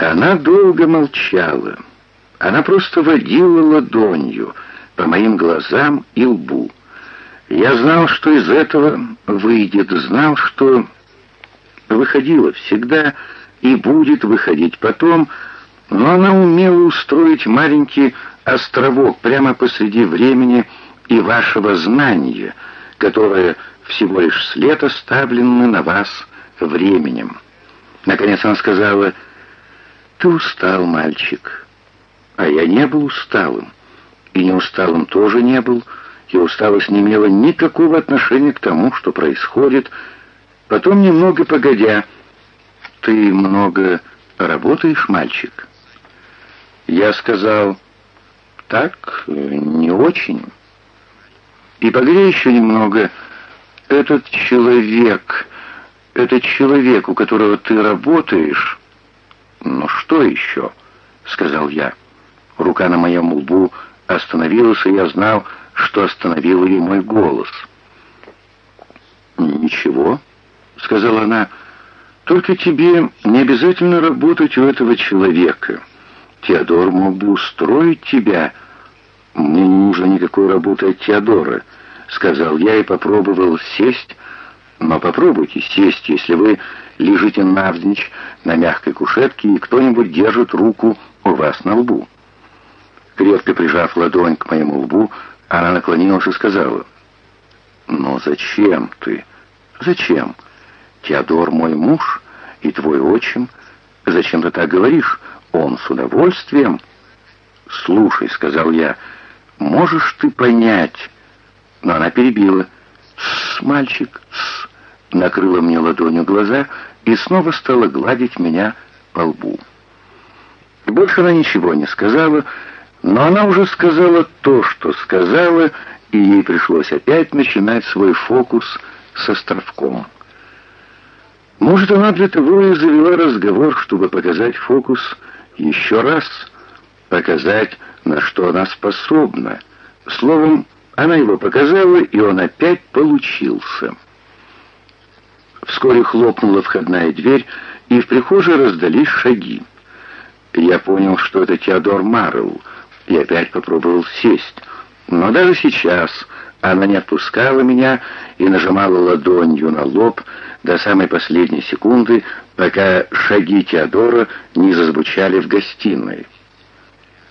Она долго молчала. Она просто водила ладонью по моим глазам и лбу. Я знал, что из этого выйдет, знал, что выходила всегда и будет выходить потом, но она умела устроить маленький островок прямо посреди времени и вашего знания, которое всего лишь след оставленный на вас временем. Наконец она сказала, «Ты устал, мальчик». А я не был усталым. И не усталым тоже не был, и усталость не имела никакого отношения к тому, что происходит. Потом, немного погодя, «Ты много работаешь, мальчик?» Я сказал, «Так, не очень». И погодя еще немного, «Этот человек, этот человек, у которого ты работаешь...» «Ну что еще?» — сказал я. Рука на моем лбу остановилась, и я знал, что остановил ее мой голос. «Ничего», — сказала она, — «только тебе не обязательно работать у этого человека. Теодор мог бы устроить тебя». «Мне не нужно никакой работы от Теодора», — сказал я и попробовал сесть, но попробуйте сесть, если вы лежите навзничь на мягкой кушетке, и кто-нибудь держит руку у вас на лбу. Крепко прижав ладонь к моему лбу, она наклонилась и сказала, «Но зачем ты? Зачем? Теодор мой муж и твой отчим. Зачем ты так говоришь? Он с удовольствием». «Слушай», — сказал я, — «можешь ты понять?» Но она перебила. «Тссс, мальчик, тссс», накрыла мне ладонью глаза и снова стала гладить меня по лбу. Больше она ничего не сказала, но она уже сказала то, что сказала, и ей пришлось опять начинать свой фокус с островком. Может, она для того и завела разговор, чтобы показать фокус еще раз, показать, на что она способна. Словом, она его показала, и он опять получился. Вскоре хлопнула входная дверь, и в прихожей раздались шаги. Я понял, что это Теодор Маррелл, и опять попробовал сесть. Но даже сейчас она не отпускала меня и нажимала ладонью на лоб до самой последней секунды, пока шаги Теодора не зазвучали в гостиной.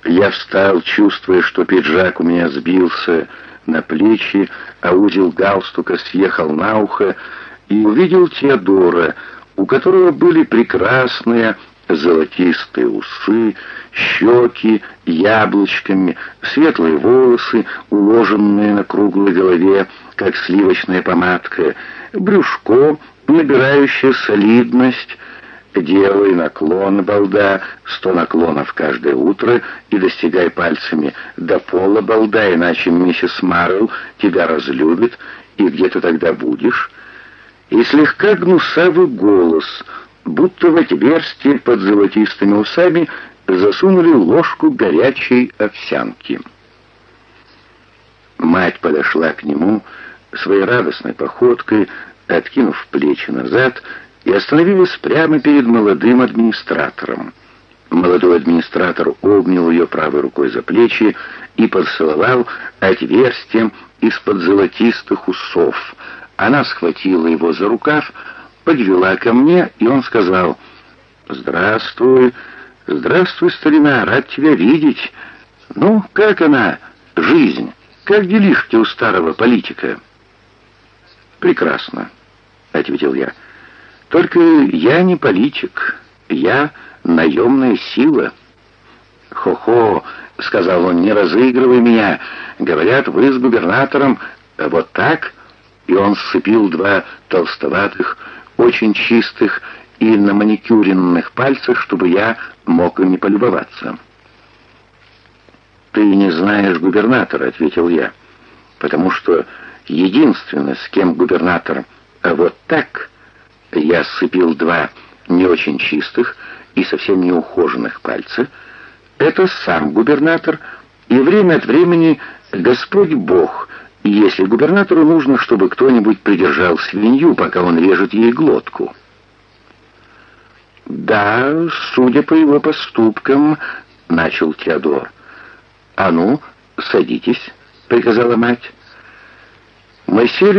Я встал, чувствуя, что пиджак у меня сбился на плечи, а узел галстука съехал на ухо, и увидел Теодора, у которого были прекрасные золотистые усы, щеки яблочками, светлые волосы, уложенные на круглой голове, как сливочная помадка, брюшко, набирающее солидность, делай наклон, балда, сто наклонов каждое утро и достигай пальцами. До пола, балда, иначе миссис Марл тебя разлюбит, и где ты тогда будешь?» И слегка гнусавый голос — будто в отверстие под золотистыми усами засунули ложку горячей овсянки. Мать подошла к нему своей радостной походкой, откинув плечи назад, и остановилась прямо перед молодым администратором. Молодой администратор обнял ее правой рукой за плечи и поцеловал отверстием из-под золотистых усов. Она схватила его за рукав, подвела ко мне, и он сказал, «Здравствуй, здравствуй, старина, рад тебя видеть. Ну, как она, жизнь, как делишки у старого политика?» «Прекрасно», — ответил я. «Только я не политик, я наемная сила». «Хо-хо», — сказал он, — «не разыгрывай меня. Говорят, вы с губернатором вот так...» И он сцепил два толстоватых, очень чистых и на маникюренных пальцах, чтобы я мог ими полюбоваться. «Ты не знаешь губернатора», — ответил я, «потому что единственное, с кем губернатор а вот так...» Я сцепил два не очень чистых и совсем неухоженных пальца. Это сам губернатор, и время от времени Господь Бог — если губернатору нужно, чтобы кто-нибудь придержал свинью, пока он режет ей глотку. «Да, судя по его поступкам», — начал Теодор. «А ну, садитесь», — приказала мать. Мы сели